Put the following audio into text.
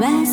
忘